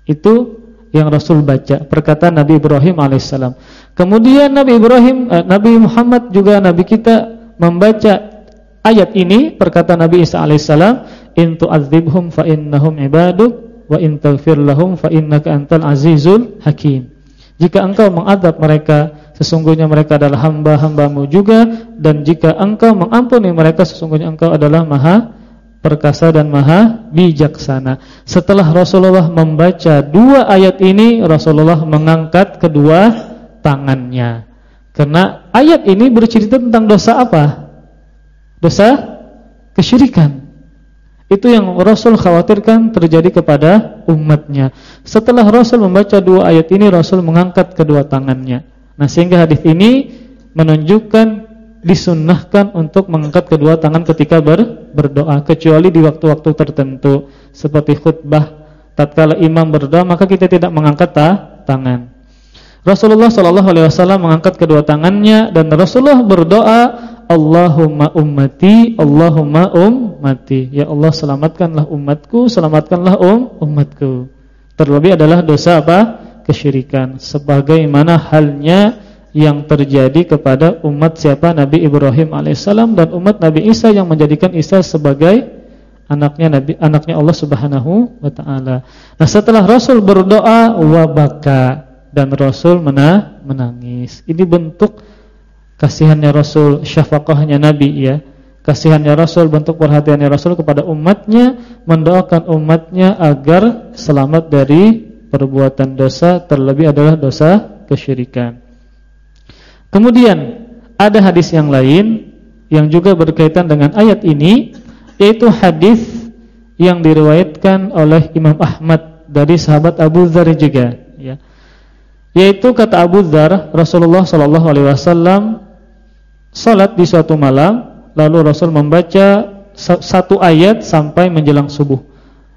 Itu yang Rasul baca perkataan Nabi Ibrahim alaihissalam. Kemudian Nabi Ibrahim, eh, Nabi Muhammad juga Nabi kita membaca ayat ini perkataan Nabi Isa alaihissalam, "Intu azibhum fa innahum ibaduk wa in taghfir lahum fa innaka antal azizul hakim. Jika engkau mengadab mereka, sesungguhnya mereka adalah hamba-hambamu juga dan jika engkau mengampuni mereka, sesungguhnya engkau adalah maha perkasa dan maha bijaksana. Setelah Rasulullah membaca dua ayat ini, Rasulullah mengangkat kedua tangannya. Karena ayat ini bercerita tentang dosa apa? Dosa kesyirikan. Itu yang Rasul khawatirkan terjadi kepada umatnya. Setelah Rasul membaca dua ayat ini, Rasul mengangkat kedua tangannya. Nah, sehingga hadis ini menunjukkan disunnahkan untuk mengangkat kedua tangan ketika ber, berdoa, kecuali di waktu-waktu tertentu seperti khutbah. Tatkala imam berdoa, maka kita tidak mengangkat ta, tangan. Rasulullah Shallallahu Alaihi Wasallam mengangkat kedua tangannya dan Rasulullah berdoa Allahumma ummati, Allahumma ummati. Ya Allah selamatkanlah umatku, selamatkanlah um umatku. Terlebih adalah dosa apa? Kesyirikan. Sebagaimana halnya yang terjadi kepada umat siapa Nabi Ibrahim alaihissalam dan umat Nabi Isa yang menjadikan Isa sebagai anaknya Nabi anaknya Allah Subhanahu wa taala. Nah, setelah Rasul berdoa wabaka dan Rasul menangis. Ini bentuk kasihannya Rasul, syafaqahnya Nabi ya. Kasihannya Rasul, bentuk perhatiannya Rasul kepada umatnya, mendoakan umatnya agar selamat dari perbuatan dosa, terlebih adalah dosa kesyirikan. Kemudian ada hadis yang lain yang juga berkaitan dengan ayat ini, yaitu hadis yang diriwayatkan oleh Imam Ahmad dari sahabat Abu Dzar juga, ya. Yaitu kata Abu Dzar, Rasulullah sallallahu alaihi wasallam Salat di suatu malam Lalu Rasul membaca Satu ayat sampai menjelang subuh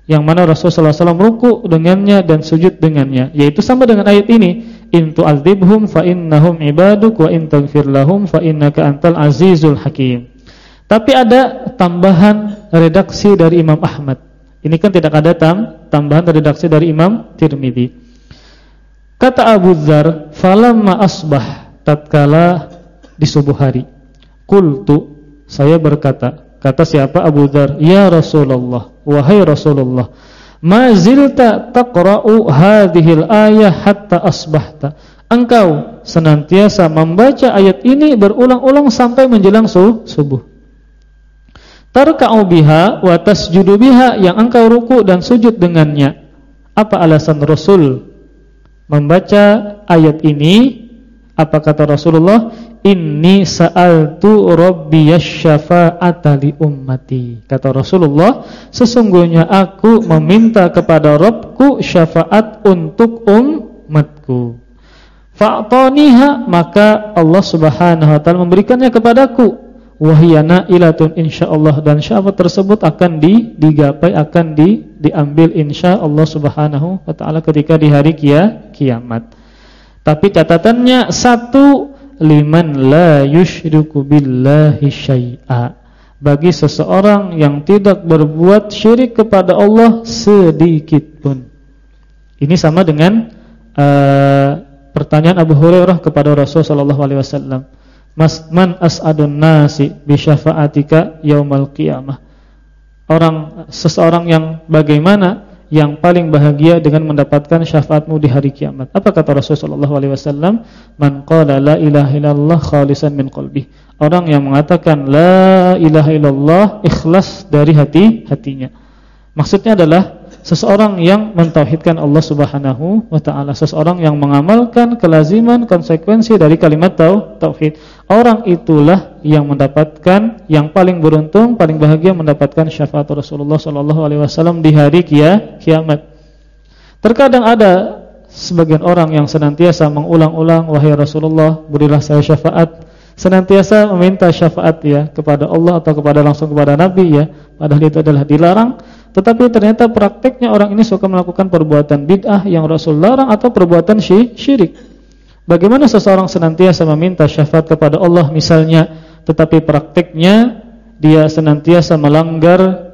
Yang mana Rasulullah SAW ruku dengannya dan sujud dengannya Yaitu sama dengan ayat ini In tu'adzibhum fa innahum ibaduk Wa in tagfir lahum fa innaka antal azizul hakim Tapi ada tambahan redaksi dari Imam Ahmad Ini kan tidak ada tam, tambahan redaksi dari Imam Tirmidzi. Kata Abu Dzar, "Falamma asbah tatkala di subuh hari. Qultu saya berkata, kata siapa Abu Dzar, "Ya Rasulullah, wahai Rasulullah, ma zilta taqra'u hadhil ayah hatta asbahta." Engkau senantiasa membaca ayat ini berulang-ulang sampai menjelang subuh. Tarka'u biha wa tasjudu biha yang engkau ruku dan sujud dengannya. Apa alasan Rasul membaca ayat ini? Apa kata Rasulullah? Inni sa'altu rabbiyasy syafa'ata li ummati. Kata Rasulullah, sesungguhnya aku meminta kepada Rabbku syafaat untuk umatku. Fa'taniha maka Allah Subhanahu wa taala memberikannya kepadaku. Wahyana ilatun insyaallah dan syafaat tersebut akan di, digapai akan di, diambil insyaallah Subhanahu wa taala ketika di hari kia, kiamat. Tapi catatannya satu liman la yusyriku billahi syai'a bagi seseorang yang tidak berbuat syirik kepada Allah sedikit pun. Ini sama dengan uh, pertanyaan Abu Hurairah kepada Rasul sallallahu alaihi wasallam. Mas man as'adun nasi bi syafa'atika yaumal qiyamah. Orang seseorang yang bagaimana yang paling bahagia dengan mendapatkan syafaatmu di hari kiamat. Apa kata Rasulullah SAW? Man qala la ilaha illallah khalisan min qalbi. Orang yang mengatakan la ilaha illallah ikhlas dari hati hatinya. Maksudnya adalah seseorang yang mentauhidkan Allah Subhanahu wa taala, seseorang yang mengamalkan kelaziman konsekuensi dari kalimat tauhid. Orang itulah yang mendapatkan yang paling beruntung, paling bahagia mendapatkan syafaat Rasulullah sallallahu alaihi wasallam di hari kia, kiamat. Terkadang ada sebagian orang yang senantiasa mengulang-ulang wahai Rasulullah, berilah saya syafaat. Senantiasa meminta syafaat ya kepada Allah atau kepada langsung kepada Nabi ya, padahal itu adalah dilarang tetapi ternyata prakteknya orang ini suka melakukan perbuatan bid'ah yang Rasul larang atau perbuatan syirik. Bagaimana seseorang senantiasa meminta syafaat kepada Allah misalnya, tetapi prakteknya dia senantiasa melanggar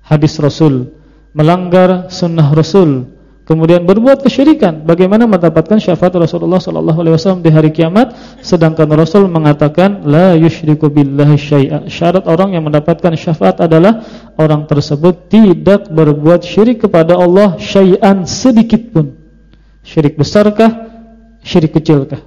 hadis Rasul, melanggar sunnah Rasul, kemudian berbuat kesyirikan, bagaimana mendapatkan syafaat Rasulullah sallallahu alaihi wasallam di hari kiamat sedangkan Rasul mengatakan la yusyriku billahi syai'a. Syarat orang yang mendapatkan syafaat adalah orang tersebut tidak berbuat syirik kepada Allah syai'an sedikit pun. Syirik besarkah? Syirik kecilkah?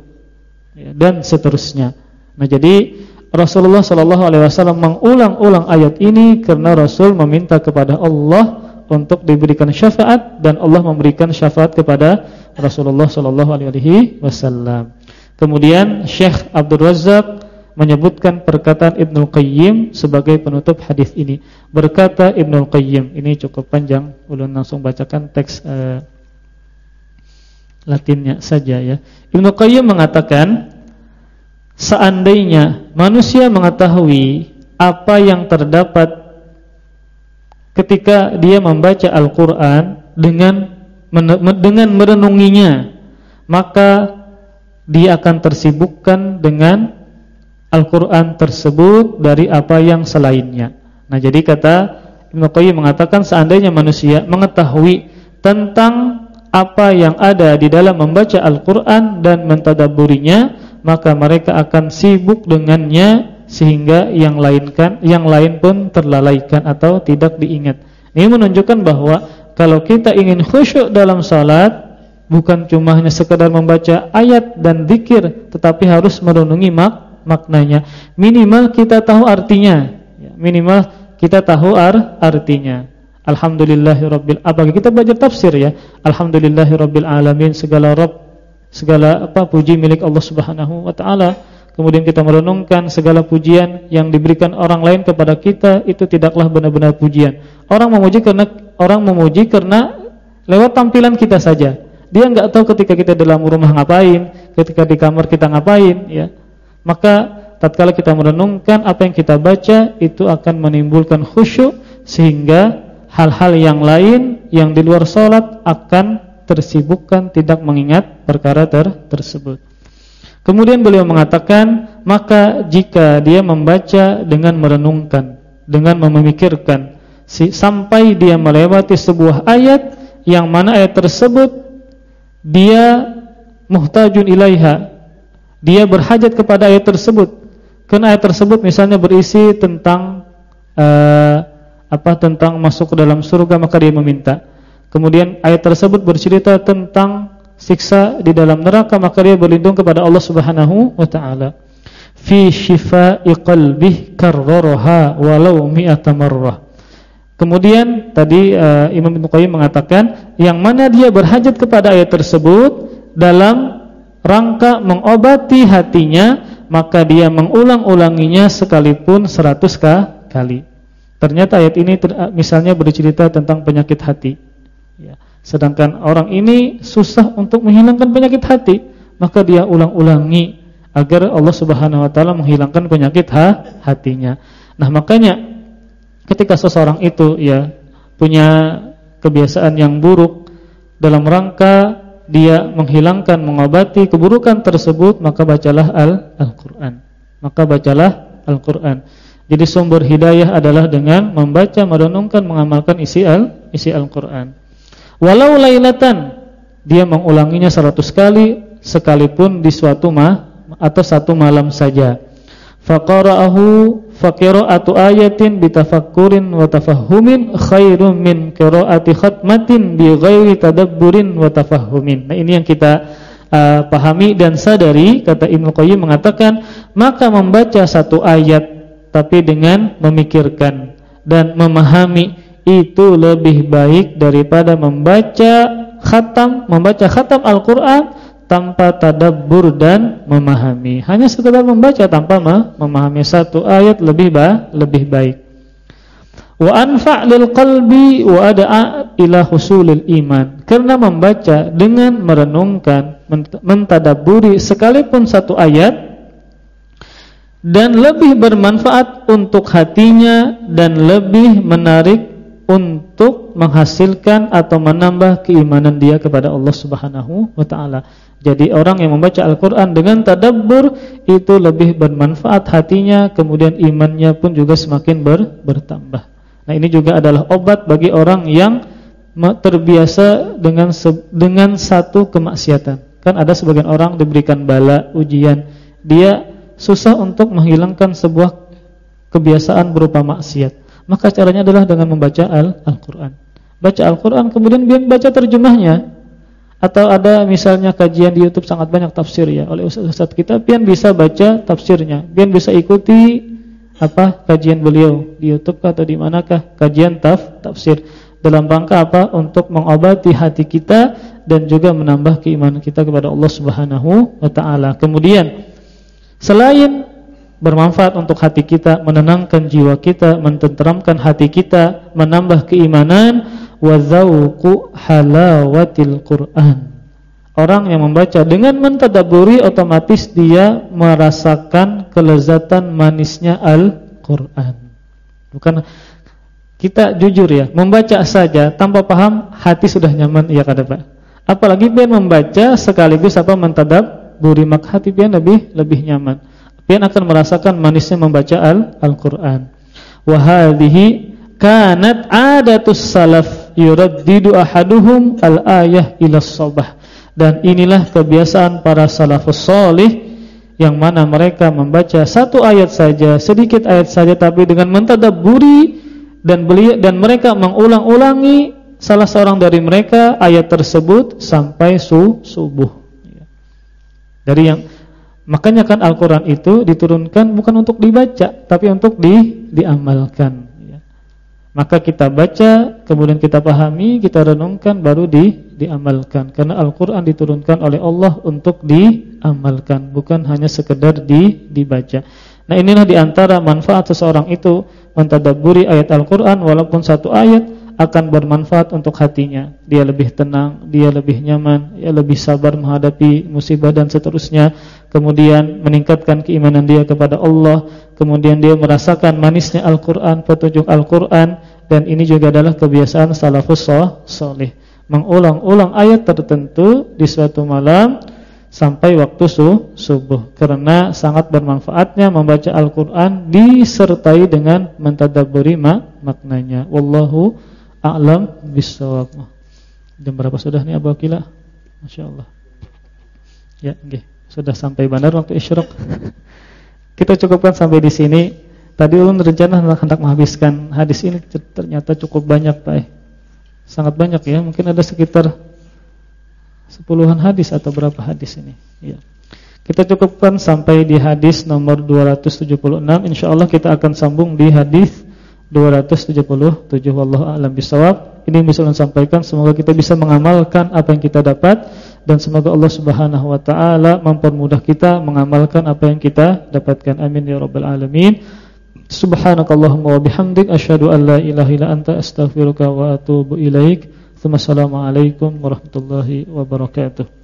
Ya, dan seterusnya. Nah, jadi Rasulullah sallallahu alaihi wasallam mengulang-ulang ayat ini karena Rasul meminta kepada Allah untuk diberikan syafaat dan Allah memberikan syafaat kepada Rasulullah sallallahu alaihi wasallam. Kemudian Syekh Abdul Razak menyebutkan perkataan Ibnu Qayyim sebagai penutup hadis ini. Berkata Ibnu Qayyim, ini cukup panjang, ulun langsung bacakan teks uh, Latinnya saja ya. Ibnu Qayyim mengatakan seandainya manusia mengetahui apa yang terdapat ketika dia membaca Al-Qur'an dengan dengan merenunginya, maka dia akan tersibukkan dengan Al-Quran tersebut dari apa yang selainnya. Nah jadi kata Ibn Qayyim mengatakan seandainya manusia mengetahui tentang apa yang ada di dalam membaca Al-Quran dan mentadaburinya, maka mereka akan sibuk dengannya sehingga yang lain kan, yang lain pun terlalaikan atau tidak diingat. Ini menunjukkan bahwa kalau kita ingin khusyuk dalam salat bukan cuma hanya sekedar membaca ayat dan zikir, tetapi harus merenungi mak maknanya. Minimal kita tahu artinya. Ya, minimal kita tahu ar artinya. Alhamdulillahirabbil apalagi kita belajar tafsir ya. Alhamdulillahirabbil alamin segala rob segala apa puji milik Allah Subhanahu wa taala. Kemudian kita merenungkan segala pujian yang diberikan orang lain kepada kita itu tidaklah benar-benar pujian. Orang memuji karena orang memuji karena lewat tampilan kita saja. Dia enggak tahu ketika kita dalam rumah ngapain, ketika di kamar kita ngapain ya maka tatkala kita merenungkan apa yang kita baca itu akan menimbulkan khusyuk sehingga hal-hal yang lain yang di luar salat akan tersibukkan tidak mengingat perkara ter tersebut. Kemudian beliau mengatakan, maka jika dia membaca dengan merenungkan, dengan memikirkan sampai dia melewati sebuah ayat yang mana ayat tersebut dia muhtajun ilaiha dia berhajat kepada ayat tersebut. Karena ayat tersebut misalnya berisi tentang uh, apa tentang masuk ke dalam surga maka dia meminta. Kemudian ayat tersebut bercerita tentang siksa di dalam neraka maka dia berlindung kepada Allah Subhanahu wa taala. Fi shifa'i qalbih karraraha walau mi'ata marrah. Kemudian tadi uh, Imam Ibnu Qayyim mengatakan yang mana dia berhajat kepada ayat tersebut dalam rangka mengobati hatinya maka dia mengulang-ulanginya sekalipun seratus kali. Ternyata ayat ini misalnya bercerita tentang penyakit hati. Ya. Sedangkan orang ini susah untuk menghilangkan penyakit hati, maka dia ulang-ulangi agar Allah Subhanahu Wa Taala menghilangkan penyakit ha hatinya. Nah makanya ketika seseorang itu ya punya kebiasaan yang buruk dalam rangka dia menghilangkan mengobati keburukan tersebut maka bacalah Al-Qur'an. Maka bacalah Al-Qur'an. Jadi sumber hidayah adalah dengan membaca, merenungkan, mengamalkan isi al isi Al-Qur'an. Walau lailatan dia mengulanginya seratus kali sekalipun di suatu ma atau satu malam saja. Faqara'ahu Faqira'atu ayatin bitafakkurin wa tafahumin khairum min qira'ati khatmatin bi ghairi tadabburin wa tafahumin. Nah, ini yang kita uh, pahami dan sadari kata Ibnu Qayyim mengatakan, maka membaca satu ayat tapi dengan memikirkan dan memahami itu lebih baik daripada membaca khatam, membaca khatam Al-Qur'an tanpa tadabbur dan memahami. Hanya sekedar membaca tanpa memahami satu ayat lebih ba lebih baik. Wa anfa' lil qalbi wa ada'a ila husulil iman. Karena membaca dengan merenungkan, mentadabburi sekalipun satu ayat dan lebih bermanfaat untuk hatinya dan lebih menarik untuk menghasilkan atau menambah keimanan dia kepada Allah Subhanahu wa taala. Jadi orang yang membaca Al-Qur'an dengan tadabbur itu lebih bermanfaat hatinya, kemudian imannya pun juga semakin ber, bertambah. Nah, ini juga adalah obat bagi orang yang terbiasa dengan dengan satu kemaksiatan. Kan ada sebagian orang diberikan bala, ujian, dia susah untuk menghilangkan sebuah kebiasaan berupa maksiat. Maka caranya adalah dengan membaca Al-Qur'an. baca Al-Qur'an kemudian biar baca terjemahnya. Atau ada misalnya kajian di YouTube sangat banyak tafsir ya oleh ustaz-ustaz kita, pian bisa baca tafsirnya, pian bisa ikuti apa kajian beliau di YouTube atau di manakah kajian taf tafsir. dalam rangka apa? Untuk mengobati hati kita dan juga menambah keimanan kita kepada Allah Subhanahu wa taala. Kemudian selain bermanfaat untuk hati kita, menenangkan jiwa kita, mententeramkan hati kita, menambah keimanan wa dzauqu halawatil Qur'an. Orang yang membaca dengan mentadaburi otomatis dia merasakan kelezatan manisnya Al-Qur'an. Bukan kita jujur ya, membaca saja tanpa paham hati sudah nyaman ya kata Pak. Apalagi pian membaca sekaligus apa mentadaburi maka hati pian lebih lebih nyaman. Pian akan merasakan manisnya membaca Al-Qur'an. Wa hadhihi kanat adatus salaf yuraddidu ahaduhum al-ayah ila sabah dan inilah kebiasaan para salafus solih yang mana mereka membaca satu ayat saja, sedikit ayat saja tapi dengan mentadaburi dan beli dan mereka mengulang-ulangi salah seorang dari mereka ayat tersebut sampai su subuh. Dari yang makanya kan Al-Qur'an itu diturunkan bukan untuk dibaca tapi untuk di diamalkan. Maka kita baca, kemudian kita pahami, kita renungkan, baru di, diamalkan. Karena Al-Quran diturunkan oleh Allah untuk diamalkan, bukan hanya sekedar di, dibaca. Nah inilah di antara manfaat seseorang itu mentadaburi ayat Al-Quran, walaupun satu ayat akan bermanfaat untuk hatinya. Dia lebih tenang, dia lebih nyaman, dia lebih sabar menghadapi musibah dan seterusnya. Kemudian meningkatkan keimanan dia kepada Allah kemudian dia merasakan manisnya Al-Qur'an, petunjuk Al-Qur'an dan ini juga adalah kebiasaan salafus saleh. Mengulang-ulang ayat tertentu di suatu malam sampai waktu su subuh karena sangat bermanfaatnya membaca Al-Qur'an disertai dengan mentadabburi mak maknanya. Wallahu a'lam bissawab. Jam berapa sudah nih Abu Akila? Masyaallah. Ya, nggih. Sudah sampai bandar waktu isyraq. Kita cukupkan sampai di sini. Tadi ulun rencana hendak menghabiskan hadis ini ternyata cukup banyak, Pak. Sangat banyak ya, mungkin ada sekitar sepuluhan hadis atau berapa hadis ini. Ya. Kita cukupkan sampai di hadis nomor 276. Insyaallah kita akan sambung di hadis 277 wallahu a'lam bisawab. Ini yang bisa saya sampaikan, semoga kita bisa mengamalkan apa yang kita dapat dan semoga Allah Subhanahu wa taala mempermudah kita mengamalkan apa yang kita dapatkan. Amin ya rabbal alamin. Subhanakallahumma wa bihamdik asyhadu an la ilaha illa anta astaghfiruka wa atubu ilaik. Assalamualaikum warahmatullahi wabarakatuh.